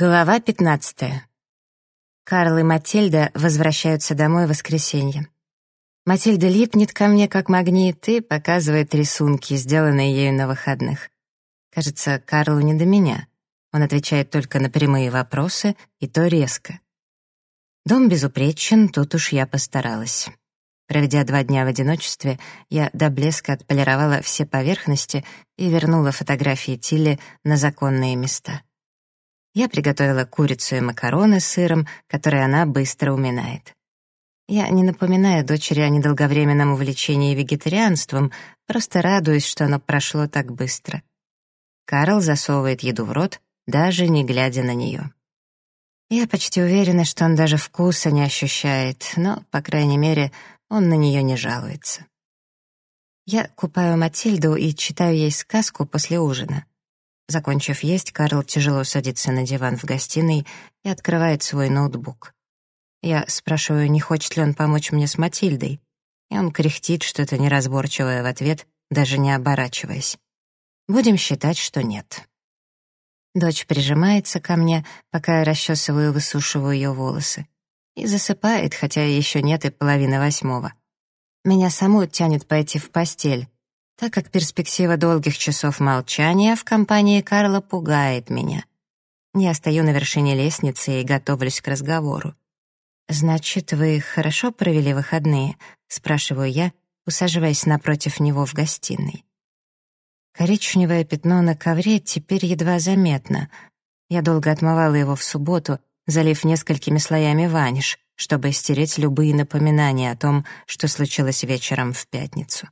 Глава 15. Карл и Матильда возвращаются домой в воскресенье. Матильда липнет ко мне как магнит и показывает рисунки, сделанные ею на выходных. Кажется, Карлу не до меня. Он отвечает только на прямые вопросы, и то резко. Дом безупречен, тут уж я постаралась. Проведя два дня в одиночестве, я до блеска отполировала все поверхности и вернула фотографии Тилли на законные места. Я приготовила курицу и макароны с сыром, которые она быстро уминает. Я не напоминаю дочери о недолговременном увлечении вегетарианством, просто радуюсь, что оно прошло так быстро. Карл засовывает еду в рот, даже не глядя на нее. Я почти уверена, что он даже вкуса не ощущает, но, по крайней мере, он на нее не жалуется. Я купаю Матильду и читаю ей сказку после ужина. Закончив есть, Карл тяжело садится на диван в гостиной и открывает свой ноутбук. Я спрашиваю, не хочет ли он помочь мне с Матильдой, и он кряхтит что-то неразборчивое в ответ, даже не оборачиваясь. Будем считать, что нет. Дочь прижимается ко мне, пока я расчесываю и высушиваю ее волосы, и засыпает, хотя еще нет и половины восьмого. Меня саму тянет пойти в постель, так как перспектива долгих часов молчания в компании Карла пугает меня. Я стою на вершине лестницы и готовлюсь к разговору. «Значит, вы хорошо провели выходные?» — спрашиваю я, усаживаясь напротив него в гостиной. Коричневое пятно на ковре теперь едва заметно. Я долго отмывала его в субботу, залив несколькими слоями ваниш, чтобы стереть любые напоминания о том, что случилось вечером в пятницу.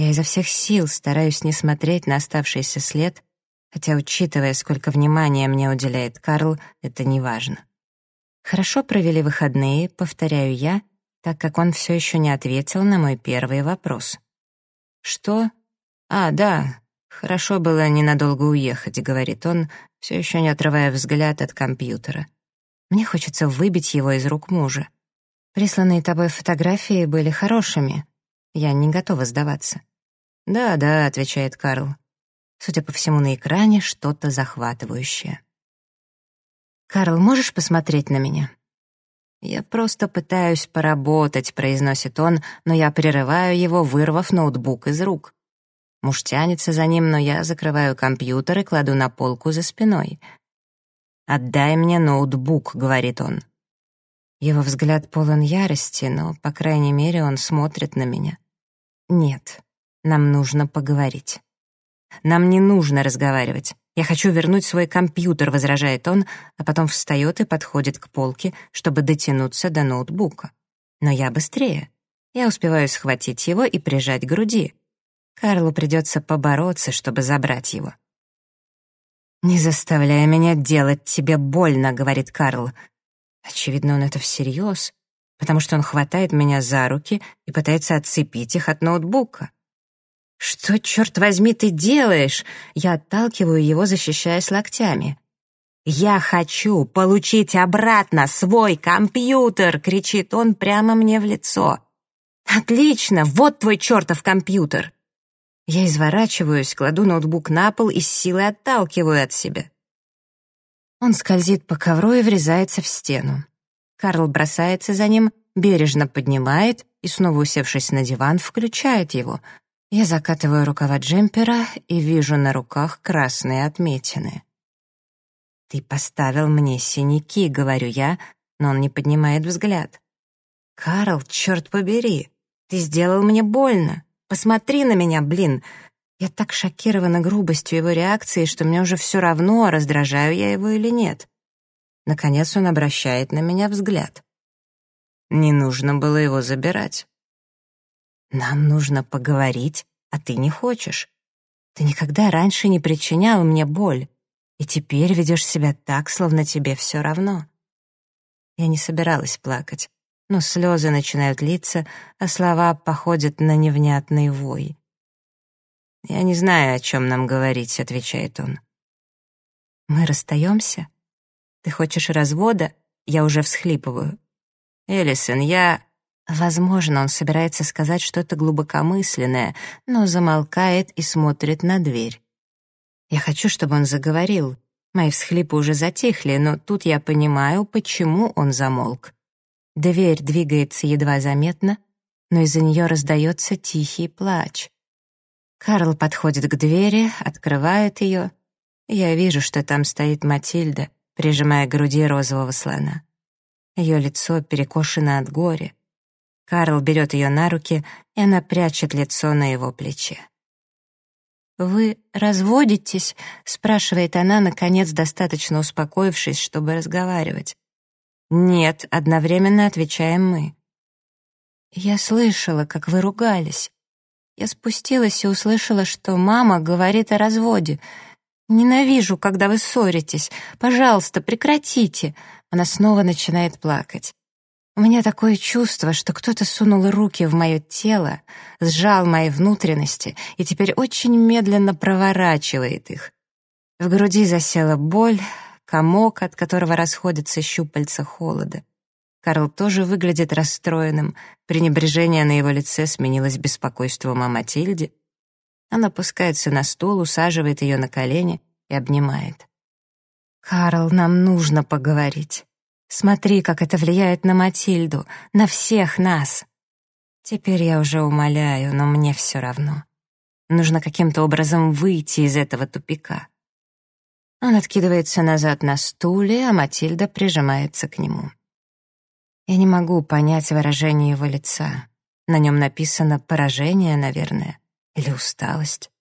Я изо всех сил стараюсь не смотреть на оставшийся след, хотя, учитывая, сколько внимания мне уделяет Карл, это не важно. Хорошо провели выходные, повторяю я, так как он все еще не ответил на мой первый вопрос. «Что?» «А, да, хорошо было ненадолго уехать», — говорит он, все еще не отрывая взгляд от компьютера. Мне хочется выбить его из рук мужа. Присланные тобой фотографии были хорошими. Я не готова сдаваться. «Да, да», — отвечает Карл. Судя по всему, на экране что-то захватывающее. «Карл, можешь посмотреть на меня?» «Я просто пытаюсь поработать», — произносит он, но я прерываю его, вырвав ноутбук из рук. Муж тянется за ним, но я закрываю компьютер и кладу на полку за спиной. «Отдай мне ноутбук», — говорит он. Его взгляд полон ярости, но, по крайней мере, он смотрит на меня. «Нет, нам нужно поговорить». «Нам не нужно разговаривать. Я хочу вернуть свой компьютер», — возражает он, а потом встает и подходит к полке, чтобы дотянуться до ноутбука. Но я быстрее. Я успеваю схватить его и прижать к груди. Карлу придется побороться, чтобы забрать его. «Не заставляй меня делать тебе больно», — говорит Карл. Очевидно, он это всерьез, потому что он хватает меня за руки и пытается отцепить их от ноутбука. «Что, черт возьми, ты делаешь?» Я отталкиваю его, защищаясь локтями. «Я хочу получить обратно свой компьютер!» — кричит он прямо мне в лицо. «Отлично! Вот твой чертов компьютер!» Я изворачиваюсь, кладу ноутбук на пол и с силой отталкиваю от себя. Он скользит по ковру и врезается в стену. Карл бросается за ним, бережно поднимает и, снова усевшись на диван, включает его. Я закатываю рукава джемпера и вижу на руках красные отметины. «Ты поставил мне синяки», — говорю я, но он не поднимает взгляд. «Карл, черт побери, ты сделал мне больно. Посмотри на меня, блин!» Я так шокирована грубостью его реакции, что мне уже все равно, раздражаю я его или нет. Наконец он обращает на меня взгляд. Не нужно было его забирать. «Нам нужно поговорить, а ты не хочешь. Ты никогда раньше не причинял мне боль, и теперь ведешь себя так, словно тебе все равно». Я не собиралась плакать но слезы начинают литься, а слова походят на невнятный вой. «Я не знаю, о чем нам говорить», — отвечает он. «Мы расстаемся? Ты хочешь развода?» Я уже всхлипываю. «Элисон, я...» Возможно, он собирается сказать что-то глубокомысленное, но замолкает и смотрит на дверь. Я хочу, чтобы он заговорил, Мои всхлипы уже затихли, но тут я понимаю, почему он замолк. Дверь двигается едва заметно, но из-за нее раздается тихий плач. Карл подходит к двери, открывает ее. Я вижу, что там стоит Матильда, прижимая к груди розового слона. Ее лицо перекошено от горя. Карл берет ее на руки, и она прячет лицо на его плече. «Вы разводитесь?» — спрашивает она, наконец, достаточно успокоившись, чтобы разговаривать. «Нет», — одновременно отвечаем мы. «Я слышала, как вы ругались. Я спустилась и услышала, что мама говорит о разводе. Ненавижу, когда вы ссоритесь. Пожалуйста, прекратите». Она снова начинает плакать. У меня такое чувство, что кто-то сунул руки в мое тело, сжал мои внутренности и теперь очень медленно проворачивает их. В груди засела боль, комок, от которого расходятся щупальца холода. Карл тоже выглядит расстроенным. Пренебрежение на его лице сменилось беспокойством о Матильде. Он опускается на стул, усаживает ее на колени и обнимает. «Карл, нам нужно поговорить. Смотри, как это влияет на Матильду, на всех нас. Теперь я уже умоляю, но мне все равно. Нужно каким-то образом выйти из этого тупика. Он откидывается назад на стуле, а Матильда прижимается к нему. Я не могу понять выражение его лица. На нем написано «поражение», наверное, или «усталость».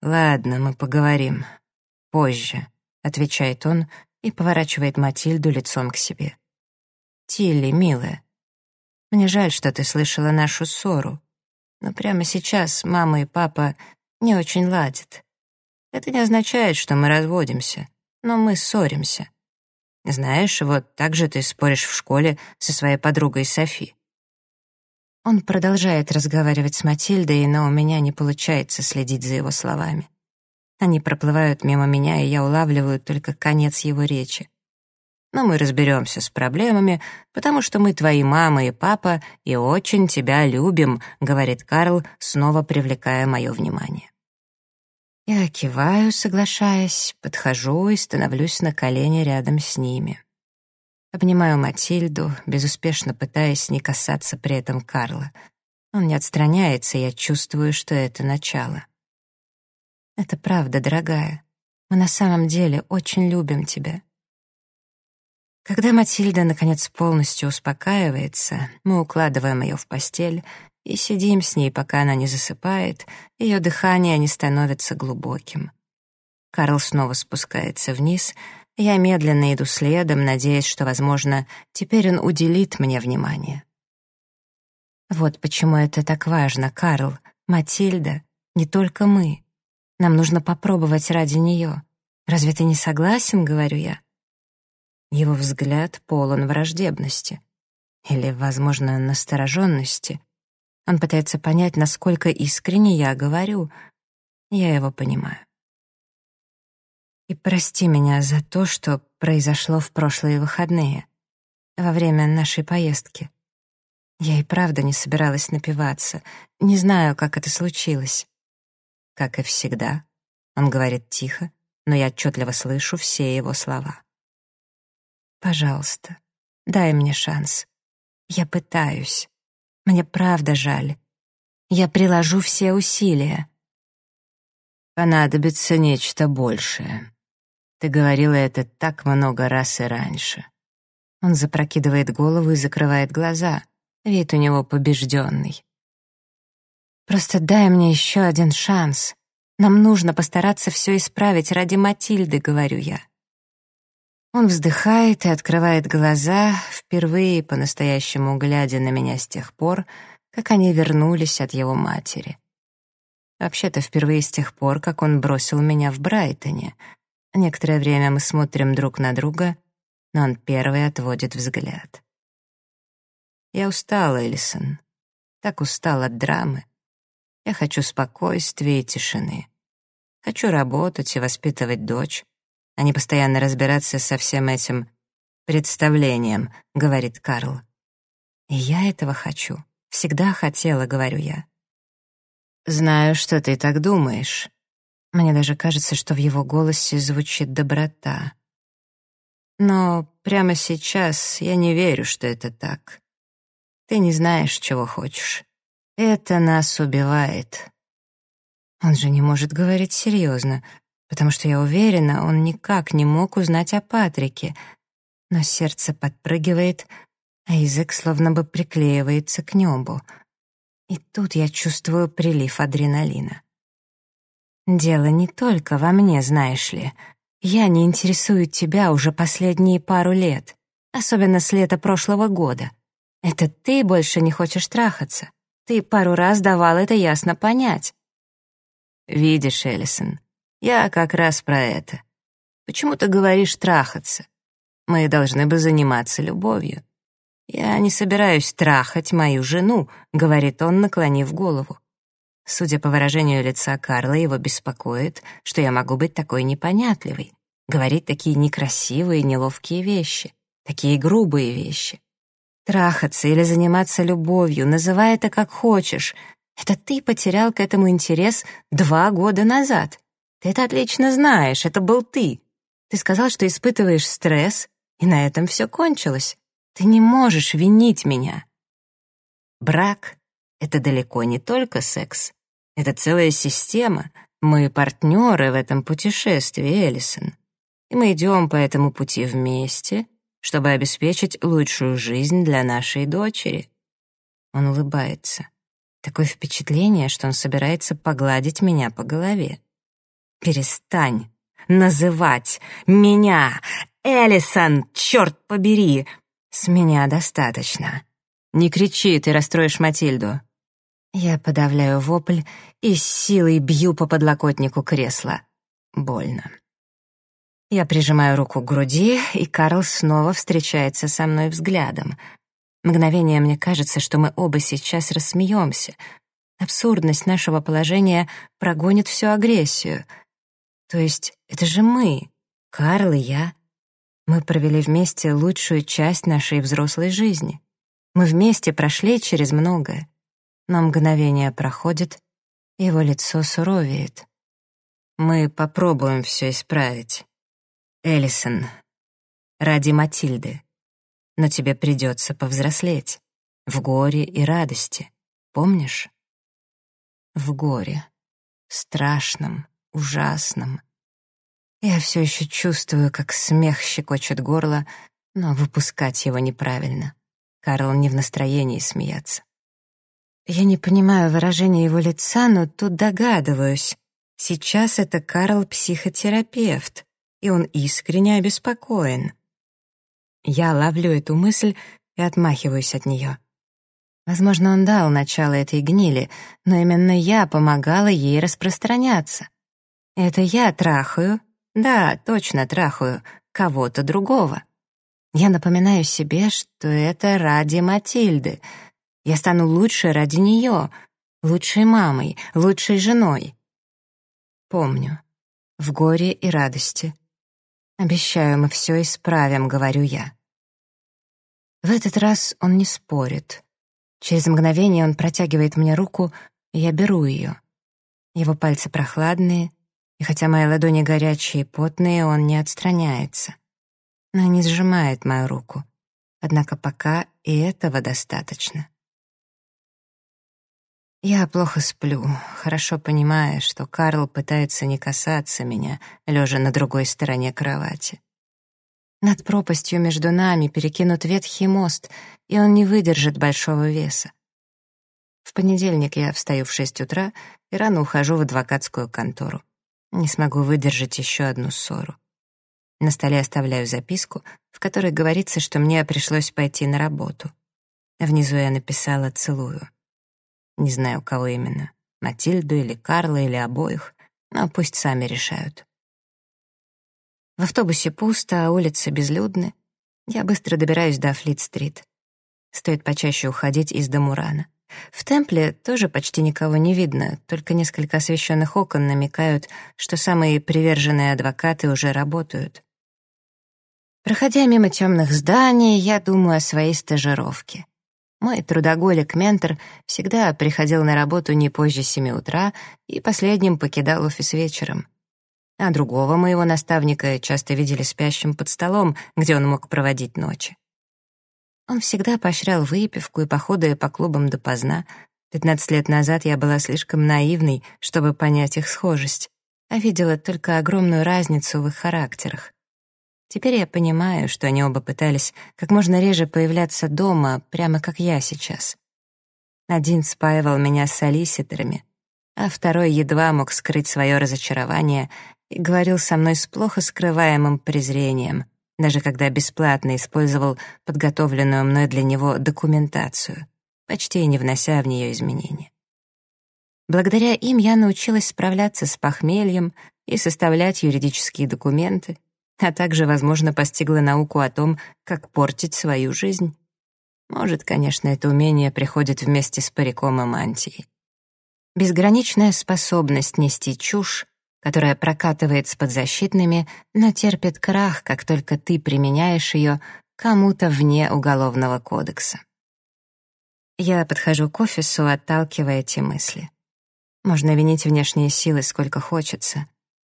«Ладно, мы поговорим. Позже», — отвечает он, и поворачивает Матильду лицом к себе. «Тилли, милая, мне жаль, что ты слышала нашу ссору, но прямо сейчас мама и папа не очень ладят. Это не означает, что мы разводимся, но мы ссоримся. Знаешь, вот так же ты споришь в школе со своей подругой Софи». Он продолжает разговаривать с Матильдой, но у меня не получается следить за его словами. Они проплывают мимо меня, и я улавливаю только конец его речи. Но мы разберемся с проблемами, потому что мы твои мама и папа и очень тебя любим», — говорит Карл, снова привлекая мое внимание. Я киваю, соглашаясь, подхожу и становлюсь на колени рядом с ними. Обнимаю Матильду, безуспешно пытаясь не касаться при этом Карла. Он не отстраняется, я чувствую, что это начало. Это правда, дорогая. Мы на самом деле очень любим тебя. Когда Матильда, наконец, полностью успокаивается, мы укладываем ее в постель и сидим с ней, пока она не засыпает, ее дыхание не становится глубоким. Карл снова спускается вниз, я медленно иду следом, надеясь, что, возможно, теперь он уделит мне внимание. Вот почему это так важно, Карл, Матильда, не только мы. Нам нужно попробовать ради нее. Разве ты не согласен, говорю я? Его взгляд полон враждебности. Или, возможно, настороженности. Он пытается понять, насколько искренне я говорю. Я его понимаю. И прости меня за то, что произошло в прошлые выходные, во время нашей поездки. Я и правда не собиралась напиваться. Не знаю, как это случилось. Как и всегда, он говорит тихо, но я отчетливо слышу все его слова. «Пожалуйста, дай мне шанс. Я пытаюсь. Мне правда жаль. Я приложу все усилия». «Понадобится нечто большее. Ты говорила это так много раз и раньше». Он запрокидывает голову и закрывает глаза. Вид у него побежденный. Просто дай мне еще один шанс. Нам нужно постараться все исправить ради Матильды, говорю я. Он вздыхает и открывает глаза, впервые по-настоящему глядя на меня с тех пор, как они вернулись от его матери. Вообще-то впервые с тех пор, как он бросил меня в Брайтоне. Некоторое время мы смотрим друг на друга, но он первый отводит взгляд. Я устала, Элисон. Так устал от драмы. Я хочу спокойствия и тишины. Хочу работать и воспитывать дочь, а не постоянно разбираться со всем этим представлением, говорит Карл. И я этого хочу. Всегда хотела, говорю я. Знаю, что ты так думаешь. Мне даже кажется, что в его голосе звучит доброта. Но прямо сейчас я не верю, что это так. Ты не знаешь, чего хочешь. Это нас убивает. Он же не может говорить серьезно, потому что я уверена, он никак не мог узнать о Патрике. Но сердце подпрыгивает, а язык словно бы приклеивается к небу. И тут я чувствую прилив адреналина. Дело не только во мне, знаешь ли. Я не интересую тебя уже последние пару лет, особенно с лета прошлого года. Это ты больше не хочешь трахаться. Ты пару раз давал это ясно понять. Видишь, Эллисон, я как раз про это. Почему ты говоришь трахаться? Мы должны бы заниматься любовью. Я не собираюсь трахать мою жену, говорит он, наклонив голову. Судя по выражению лица Карла, его беспокоит, что я могу быть такой непонятливой, говорить такие некрасивые, неловкие вещи, такие грубые вещи. Трахаться или заниматься любовью, называй это как хочешь. Это ты потерял к этому интерес два года назад. Ты это отлично знаешь, это был ты. Ты сказал, что испытываешь стресс, и на этом все кончилось. Ты не можешь винить меня. Брак — это далеко не только секс. Это целая система. Мы партнеры в этом путешествии, Эллисон. И мы идем по этому пути вместе, чтобы обеспечить лучшую жизнь для нашей дочери. Он улыбается. Такое впечатление, что он собирается погладить меня по голове. «Перестань называть меня Эллисон, черт побери! С меня достаточно. Не кричи, ты расстроишь Матильду. Я подавляю вопль и с силой бью по подлокотнику кресла. Больно. Я прижимаю руку к груди, и Карл снова встречается со мной взглядом. Мгновение мне кажется, что мы оба сейчас рассмеемся. Абсурдность нашего положения прогонит всю агрессию. То есть это же мы, Карл и я. Мы провели вместе лучшую часть нашей взрослой жизни. Мы вместе прошли через многое но мгновение проходит, его лицо суровеет. Мы попробуем все исправить. Эллисон, ради Матильды. Но тебе придется повзрослеть. В горе и радости. Помнишь? В горе. Страшном, ужасном. Я все еще чувствую, как смех щекочет горло, но выпускать его неправильно. Карл не в настроении смеяться. Я не понимаю выражения его лица, но тут догадываюсь. Сейчас это Карл психотерапевт, и он искренне обеспокоен. Я ловлю эту мысль и отмахиваюсь от нее. Возможно, он дал начало этой гнили, но именно я помогала ей распространяться. Это я трахаю, да, точно трахаю, кого-то другого. Я напоминаю себе, что это ради Матильды — я стану лучше ради нее, лучшей мамой, лучшей женой. Помню. В горе и радости. Обещаю, мы все исправим, говорю я. В этот раз он не спорит. Через мгновение он протягивает мне руку, и я беру ее. Его пальцы прохладные, и хотя мои ладони горячие и потные, он не отстраняется. Но не сжимает мою руку. Однако пока и этого достаточно. Я плохо сплю, хорошо понимая, что Карл пытается не касаться меня, лежа на другой стороне кровати. Над пропастью между нами перекинут ветхий мост, и он не выдержит большого веса. В понедельник я встаю в шесть утра и рано ухожу в адвокатскую контору. Не смогу выдержать еще одну ссору. На столе оставляю записку, в которой говорится, что мне пришлось пойти на работу. Внизу я написала «целую». Не знаю, кого именно. Матильду или Карла или обоих. Но пусть сами решают. В автобусе пусто, а улицы безлюдны. Я быстро добираюсь до Флит-стрит. Стоит почаще уходить из Дамурана. В темпле тоже почти никого не видно, только несколько освещенных окон намекают, что самые приверженные адвокаты уже работают. Проходя мимо темных зданий, я думаю о своей стажировке. Мой трудоголик-ментор всегда приходил на работу не позже семи утра и последним покидал офис вечером. А другого моего наставника часто видели спящим под столом, где он мог проводить ночи. Он всегда поощрял выпивку и походы по клубам допоздна. Пятнадцать лет назад я была слишком наивной, чтобы понять их схожесть, а видела только огромную разницу в их характерах. Теперь я понимаю, что они оба пытались как можно реже появляться дома, прямо как я сейчас. Один спаивал меня с солиситорами, а второй едва мог скрыть свое разочарование и говорил со мной с плохо скрываемым презрением, даже когда бесплатно использовал подготовленную мной для него документацию, почти не внося в нее изменения. Благодаря им я научилась справляться с похмельем и составлять юридические документы, а также, возможно, постигла науку о том, как портить свою жизнь. Может, конечно, это умение приходит вместе с париком и мантией. Безграничная способность нести чушь, которая прокатывает с подзащитными, но терпит крах, как только ты применяешь ее кому-то вне Уголовного кодекса. Я подхожу к офису, отталкивая эти мысли. Можно винить внешние силы сколько хочется,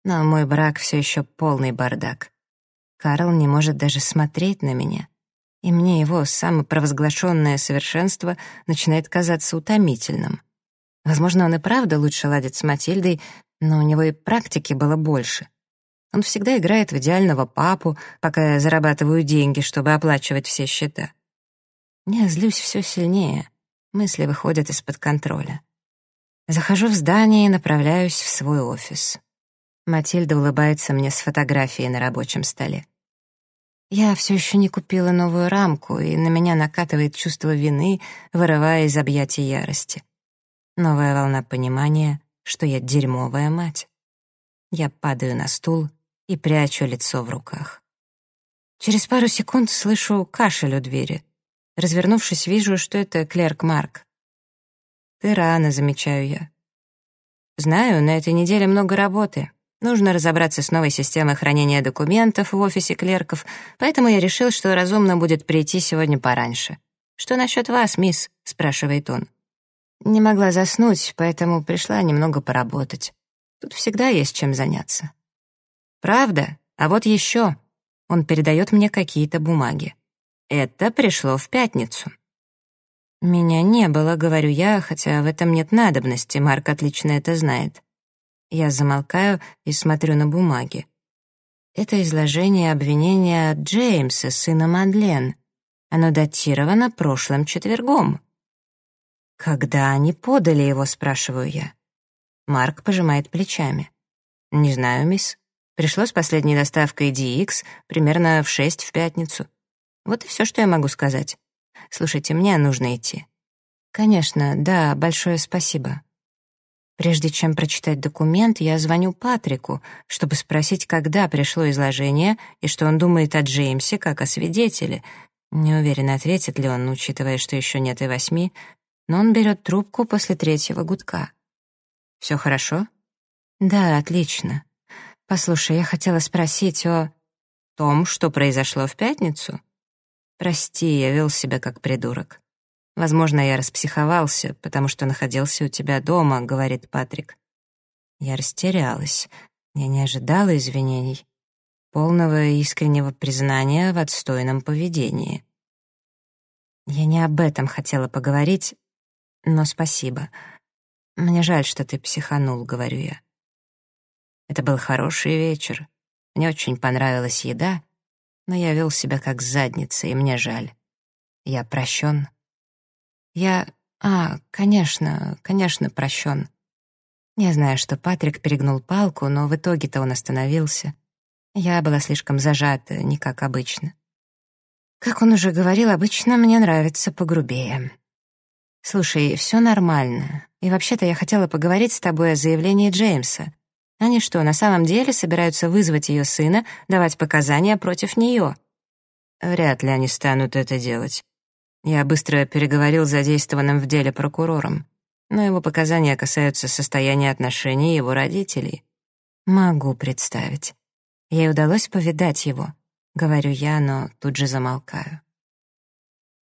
но мой брак все еще полный бардак. Карл не может даже смотреть на меня. И мне его самопровозглашенное совершенство начинает казаться утомительным. Возможно, он и правда лучше ладит с Матильдой, но у него и практики было больше. Он всегда играет в идеального папу, пока я зарабатываю деньги, чтобы оплачивать все счета. Я злюсь все сильнее. Мысли выходят из-под контроля. Захожу в здание и направляюсь в свой офис. Матильда улыбается мне с фотографией на рабочем столе. Я все еще не купила новую рамку, и на меня накатывает чувство вины, вырывая из объятий ярости. Новая волна понимания, что я дерьмовая мать. Я падаю на стул и прячу лицо в руках. Через пару секунд слышу кашель у двери. Развернувшись, вижу, что это клерк Марк. «Ты рано», — замечаю я. «Знаю, на этой неделе много работы. Нужно разобраться с новой системой хранения документов в офисе клерков, поэтому я решил, что разумно будет прийти сегодня пораньше. «Что насчет вас, мисс?» — спрашивает он. Не могла заснуть, поэтому пришла немного поработать. Тут всегда есть чем заняться. «Правда? А вот еще». Он передает мне какие-то бумаги. Это пришло в пятницу. «Меня не было», — говорю я, хотя в этом нет надобности, Марк отлично это знает. Я замолкаю и смотрю на бумаги. Это изложение обвинения Джеймса, сына Мадлен. Оно датировано прошлым четвергом. «Когда они подали его?» — спрашиваю я. Марк пожимает плечами. «Не знаю, мисс. Пришло с последней доставкой DX примерно в шесть в пятницу. Вот и все, что я могу сказать. Слушайте, мне нужно идти». «Конечно, да, большое спасибо». Прежде чем прочитать документ, я звоню Патрику, чтобы спросить, когда пришло изложение и что он думает о Джеймсе как о свидетеле. Не уверен, ответит ли он, учитывая, что еще нет и восьми, но он берет трубку после третьего гудка. «Все хорошо?» «Да, отлично. Послушай, я хотела спросить о том, что произошло в пятницу?» «Прости, я вел себя как придурок». Возможно, я распсиховался, потому что находился у тебя дома, говорит Патрик. Я растерялась. Я не ожидала извинений. Полного искреннего признания в отстойном поведении. Я не об этом хотела поговорить, но спасибо. Мне жаль, что ты психанул, говорю я. Это был хороший вечер. Мне очень понравилась еда, но я вел себя как задница, и мне жаль. Я прощен. Я... А, конечно, конечно, прощен. Не знаю, что Патрик перегнул палку, но в итоге-то он остановился. Я была слишком зажата, не как обычно. Как он уже говорил, обычно мне нравится погрубее. Слушай, все нормально. И вообще-то я хотела поговорить с тобой о заявлении Джеймса. Они что, на самом деле собираются вызвать ее сына, давать показания против нее? Вряд ли они станут это делать. Я быстро переговорил с задействованным в деле прокурором, но его показания касаются состояния отношений его родителей. Могу представить. Ей удалось повидать его, говорю я, но тут же замолкаю.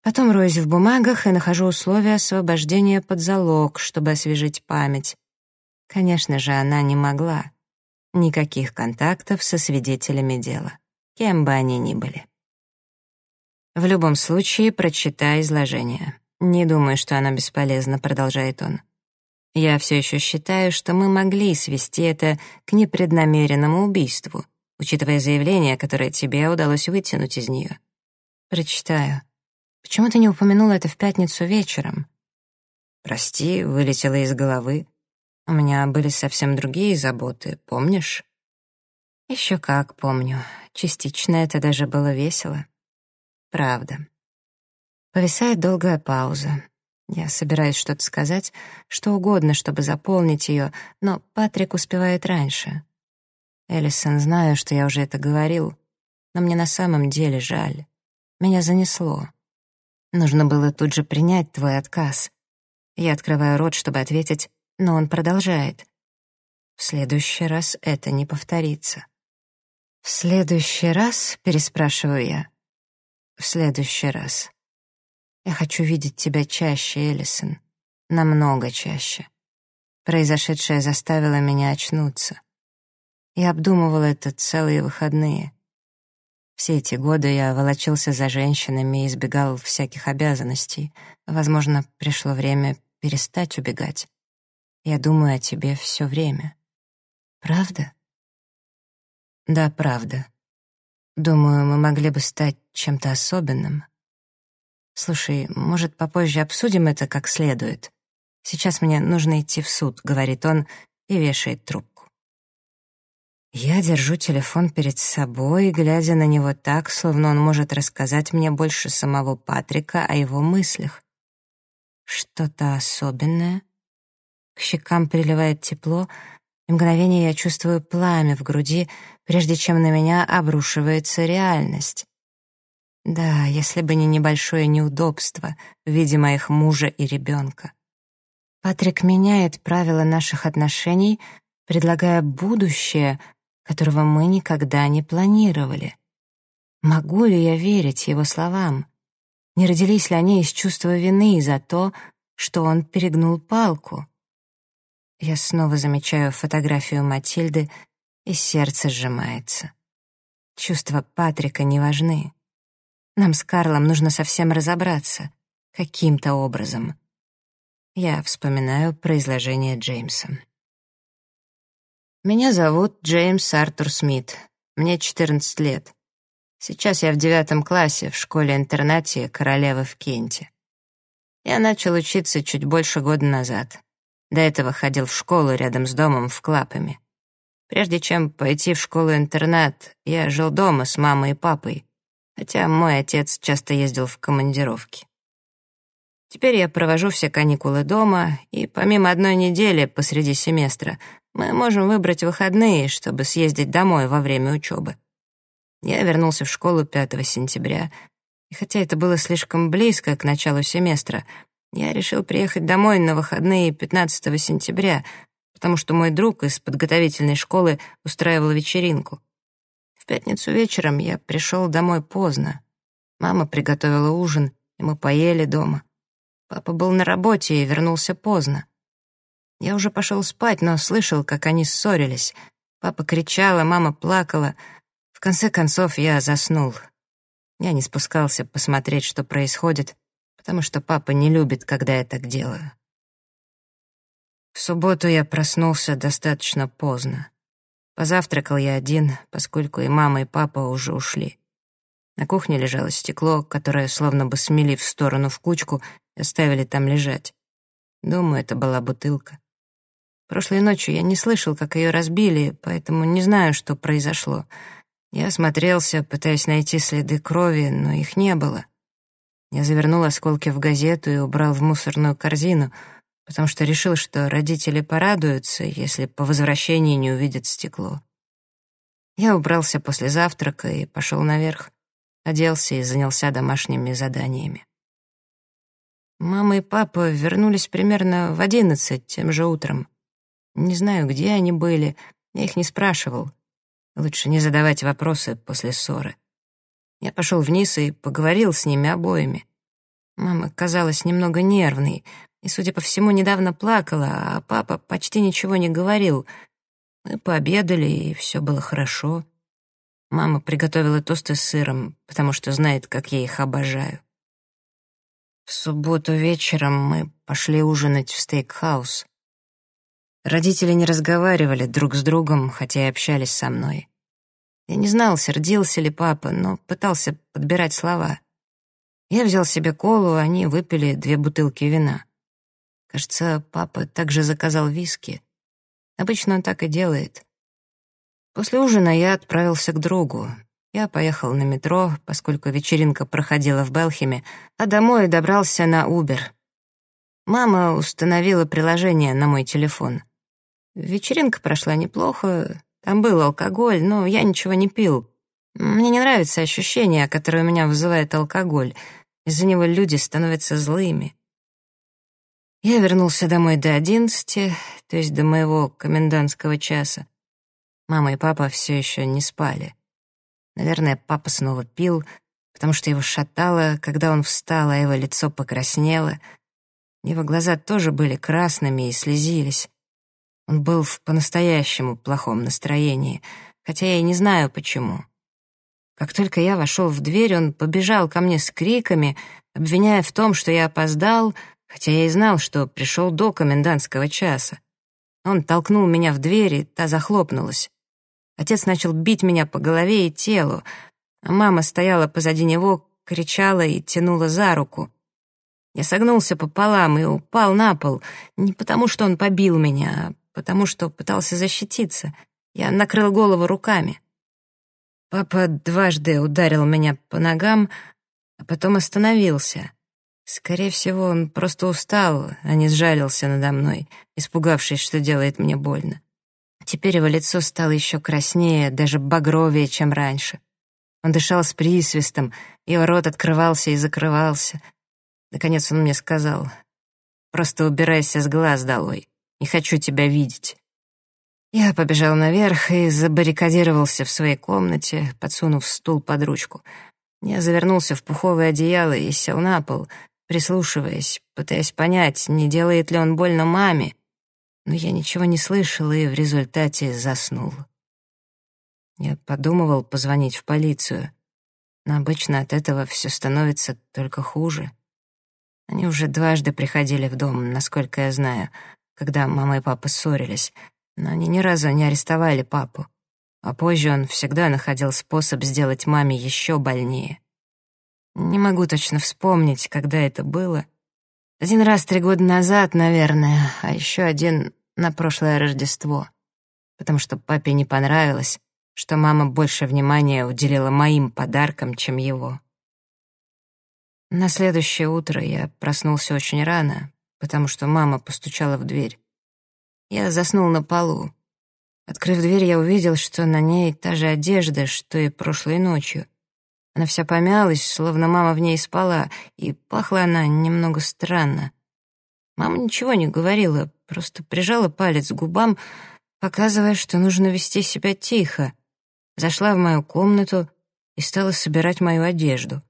Потом роюсь в бумагах и нахожу условия освобождения под залог, чтобы освежить память. Конечно же, она не могла. Никаких контактов со свидетелями дела, кем бы они ни были. В любом случае, прочитай изложение. Не думаю, что оно бесполезно, продолжает он. Я все еще считаю, что мы могли свести это к непреднамеренному убийству, учитывая заявление, которое тебе удалось вытянуть из нее. Прочитаю. Почему ты не упомянула это в пятницу вечером? Прости, вылетело из головы. У меня были совсем другие заботы, помнишь? Еще как помню. Частично это даже было весело. Правда. Повисает долгая пауза. Я собираюсь что-то сказать, что угодно, чтобы заполнить ее, но Патрик успевает раньше. Эллисон, знаю, что я уже это говорил, но мне на самом деле жаль. Меня занесло. Нужно было тут же принять твой отказ. Я открываю рот, чтобы ответить, но он продолжает. В следующий раз это не повторится. «В следующий раз?» — переспрашиваю я. «В следующий раз. Я хочу видеть тебя чаще, Эллисон. Намного чаще. Произошедшее заставило меня очнуться. Я обдумывала это целые выходные. Все эти годы я волочился за женщинами и избегал всяких обязанностей. Возможно, пришло время перестать убегать. Я думаю о тебе все время. Правда? Да, правда. Думаю, мы могли бы стать чем-то особенным. Слушай, может, попозже обсудим это как следует? Сейчас мне нужно идти в суд, говорит он и вешает трубку. Я держу телефон перед собой, глядя на него так, словно он может рассказать мне больше самого Патрика о его мыслях. Что-то особенное? К щекам приливает тепло, и мгновение я чувствую пламя в груди, прежде чем на меня обрушивается реальность. Да, если бы не небольшое неудобство в виде моих мужа и ребенка. Патрик меняет правила наших отношений, предлагая будущее, которого мы никогда не планировали. Могу ли я верить его словам? Не родились ли они из чувства вины за то, что он перегнул палку? Я снова замечаю фотографию Матильды, и сердце сжимается. Чувства Патрика не важны. Нам с Карлом нужно совсем разобраться, каким-то образом. Я вспоминаю произложение Джеймса. Меня зовут Джеймс Артур Смит. Мне 14 лет. Сейчас я в девятом классе в школе-интернате Королевы в Кенте. Я начал учиться чуть больше года назад. До этого ходил в школу рядом с домом в Клапами. Прежде чем пойти в школу-интернат, я жил дома с мамой и папой, хотя мой отец часто ездил в командировки. Теперь я провожу все каникулы дома, и помимо одной недели посреди семестра мы можем выбрать выходные, чтобы съездить домой во время учебы. Я вернулся в школу 5 сентября, и хотя это было слишком близко к началу семестра, я решил приехать домой на выходные 15 сентября, потому что мой друг из подготовительной школы устраивал вечеринку. В пятницу вечером я пришел домой поздно. Мама приготовила ужин, и мы поели дома. Папа был на работе и вернулся поздно. Я уже пошел спать, но слышал, как они ссорились. Папа кричал, а мама плакала. В конце концов, я заснул. Я не спускался посмотреть, что происходит, потому что папа не любит, когда я так делаю. В субботу я проснулся достаточно поздно. Позавтракал я один, поскольку и мама, и папа уже ушли. На кухне лежало стекло, которое словно бы смели в сторону в кучку оставили там лежать. Думаю, это была бутылка. Прошлой ночью я не слышал, как ее разбили, поэтому не знаю, что произошло. Я осмотрелся, пытаясь найти следы крови, но их не было. Я завернул осколки в газету и убрал в мусорную корзину, потому что решил, что родители порадуются, если по возвращении не увидят стекло. Я убрался после завтрака и пошел наверх, оделся и занялся домашними заданиями. Мама и папа вернулись примерно в одиннадцать тем же утром. Не знаю, где они были, я их не спрашивал. Лучше не задавать вопросы после ссоры. Я пошел вниз и поговорил с ними обоими. Мама казалась немного нервной и, судя по всему, недавно плакала, а папа почти ничего не говорил. Мы пообедали, и все было хорошо. Мама приготовила тосты с сыром, потому что знает, как я их обожаю. В субботу вечером мы пошли ужинать в стейкхаус. Родители не разговаривали друг с другом, хотя и общались со мной. Я не знал, сердился ли папа, но пытался подбирать слова. Я взял себе колу, они выпили две бутылки вина. Кажется, папа также заказал виски. Обычно он так и делает. После ужина я отправился к другу. Я поехал на метро, поскольку вечеринка проходила в Белхеме, а домой добрался на Uber. Мама установила приложение на мой телефон. Вечеринка прошла неплохо, там был алкоголь, но я ничего не пил. Мне не нравится ощущение, которое у меня вызывает алкоголь. Из-за него люди становятся злыми. Я вернулся домой до одиннадцати, то есть до моего комендантского часа. Мама и папа все еще не спали. Наверное, папа снова пил, потому что его шатало, когда он встал, а его лицо покраснело. Его глаза тоже были красными и слезились. Он был в по-настоящему плохом настроении, хотя я и не знаю почему. Как только я вошел в дверь, он побежал ко мне с криками, обвиняя в том, что я опоздал, хотя я и знал, что пришел до комендантского часа. Он толкнул меня в дверь, и та захлопнулась. Отец начал бить меня по голове и телу, а мама стояла позади него, кричала и тянула за руку. Я согнулся пополам и упал на пол, не потому что он побил меня, а потому что пытался защититься. Я накрыл голову руками. Папа дважды ударил меня по ногам, а потом остановился. Скорее всего, он просто устал, а не сжалился надо мной, испугавшись, что делает мне больно. Теперь его лицо стало еще краснее, даже багровее, чем раньше. Он дышал с присвистом, его рот открывался и закрывался. Наконец он мне сказал, «Просто убирайся с глаз долой. Не хочу тебя видеть». Я побежал наверх и забаррикадировался в своей комнате, подсунув стул под ручку. Я завернулся в пуховое одеяло и сел на пол, прислушиваясь, пытаясь понять, не делает ли он больно маме. Но я ничего не слышал и в результате заснул. Я подумывал позвонить в полицию, но обычно от этого все становится только хуже. Они уже дважды приходили в дом, насколько я знаю, когда мама и папа ссорились, но они ни разу не арестовали папу. А позже он всегда находил способ сделать маме еще больнее. Не могу точно вспомнить, когда это было. Один раз три года назад, наверное, а еще один на прошлое Рождество. Потому что папе не понравилось, что мама больше внимания уделила моим подаркам, чем его. На следующее утро я проснулся очень рано, потому что мама постучала в дверь. Я заснул на полу. Открыв дверь, я увидел, что на ней та же одежда, что и прошлой ночью. Она вся помялась, словно мама в ней спала, и пахла она немного странно. Мама ничего не говорила, просто прижала палец к губам, показывая, что нужно вести себя тихо. Зашла в мою комнату и стала собирать мою одежду.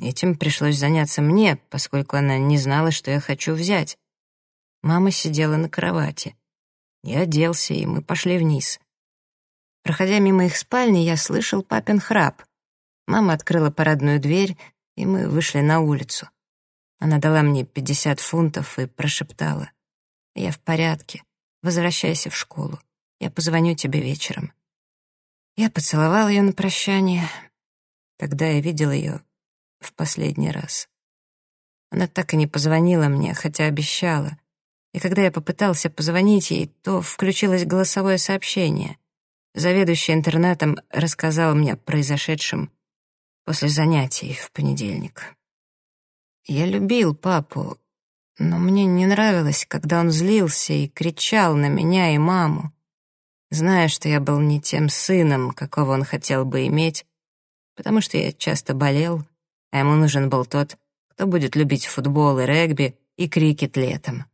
Этим пришлось заняться мне, поскольку она не знала, что я хочу взять. Мама сидела на кровати. Я оделся, и мы пошли вниз. Проходя мимо их спальни, я слышал папин храп. Мама открыла парадную дверь, и мы вышли на улицу. Она дала мне пятьдесят фунтов и прошептала. «Я в порядке. Возвращайся в школу. Я позвоню тебе вечером». Я поцеловал ее на прощание. Тогда я видел ее в последний раз. Она так и не позвонила мне, хотя обещала. И когда я попытался позвонить ей, то включилось голосовое сообщение. Заведующий интернатом рассказал мне о произошедшем после занятий в понедельник. Я любил папу, но мне не нравилось, когда он злился и кричал на меня и маму, зная, что я был не тем сыном, какого он хотел бы иметь, потому что я часто болел, а ему нужен был тот, кто будет любить футбол и регби и крикет летом.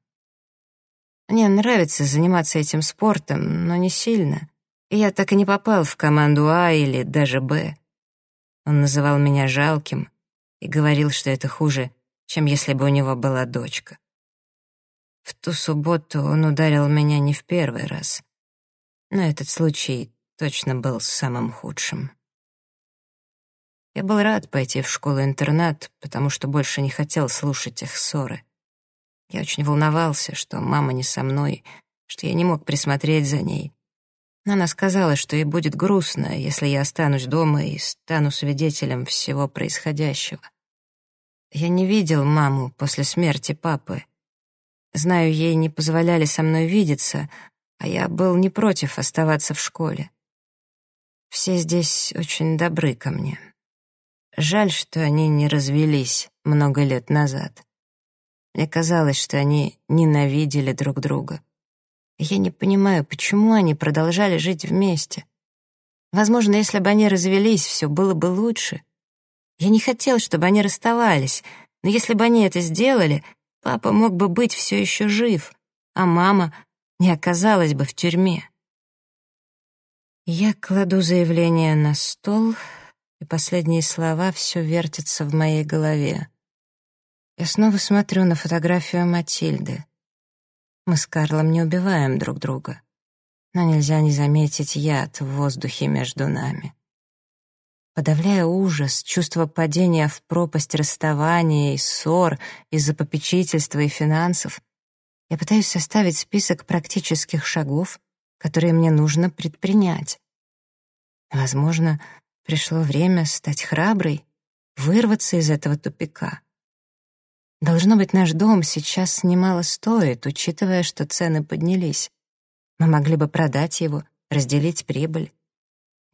Мне нравится заниматься этим спортом, но не сильно, и я так и не попал в команду А или даже Б. Он называл меня жалким и говорил, что это хуже, чем если бы у него была дочка. В ту субботу он ударил меня не в первый раз, но этот случай точно был самым худшим. Я был рад пойти в школу-интернат, потому что больше не хотел слушать их ссоры. Я очень волновался, что мама не со мной, что я не мог присмотреть за ней. Она сказала, что ей будет грустно, если я останусь дома и стану свидетелем всего происходящего. Я не видел маму после смерти папы. Знаю, ей не позволяли со мной видеться, а я был не против оставаться в школе. Все здесь очень добры ко мне. Жаль, что они не развелись много лет назад. Мне казалось, что они ненавидели друг друга. Я не понимаю, почему они продолжали жить вместе. Возможно, если бы они развелись, все было бы лучше. Я не хотел, чтобы они расставались, но если бы они это сделали, папа мог бы быть все еще жив, а мама не оказалась бы в тюрьме. Я кладу заявление на стол, и последние слова все вертятся в моей голове. Я снова смотрю на фотографию Матильды. Мы с Карлом не убиваем друг друга, но нельзя не заметить яд в воздухе между нами. Подавляя ужас, чувство падения в пропасть расставания и ссор из-за попечительства и финансов, я пытаюсь составить список практических шагов, которые мне нужно предпринять. Возможно, пришло время стать храброй, вырваться из этого тупика. Должно быть, наш дом сейчас немало стоит, учитывая, что цены поднялись. Мы могли бы продать его, разделить прибыль.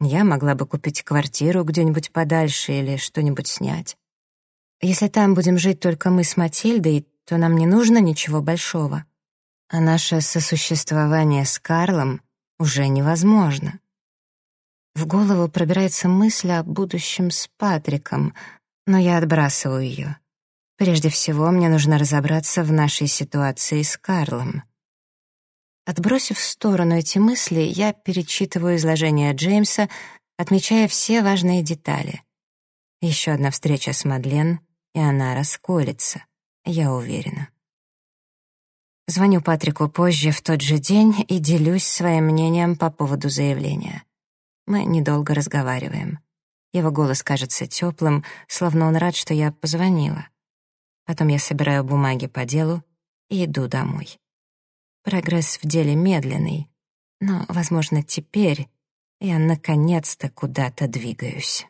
Я могла бы купить квартиру где-нибудь подальше или что-нибудь снять. Если там будем жить только мы с Матильдой, то нам не нужно ничего большого. А наше сосуществование с Карлом уже невозможно. В голову пробирается мысль о будущем с Патриком, но я отбрасываю ее. Прежде всего, мне нужно разобраться в нашей ситуации с Карлом. Отбросив в сторону эти мысли, я перечитываю изложение Джеймса, отмечая все важные детали. Еще одна встреча с Мадлен, и она расколется, я уверена. Звоню Патрику позже в тот же день и делюсь своим мнением по поводу заявления. Мы недолго разговариваем. Его голос кажется теплым, словно он рад, что я позвонила. Потом я собираю бумаги по делу и иду домой. Прогресс в деле медленный, но, возможно, теперь я наконец-то куда-то двигаюсь.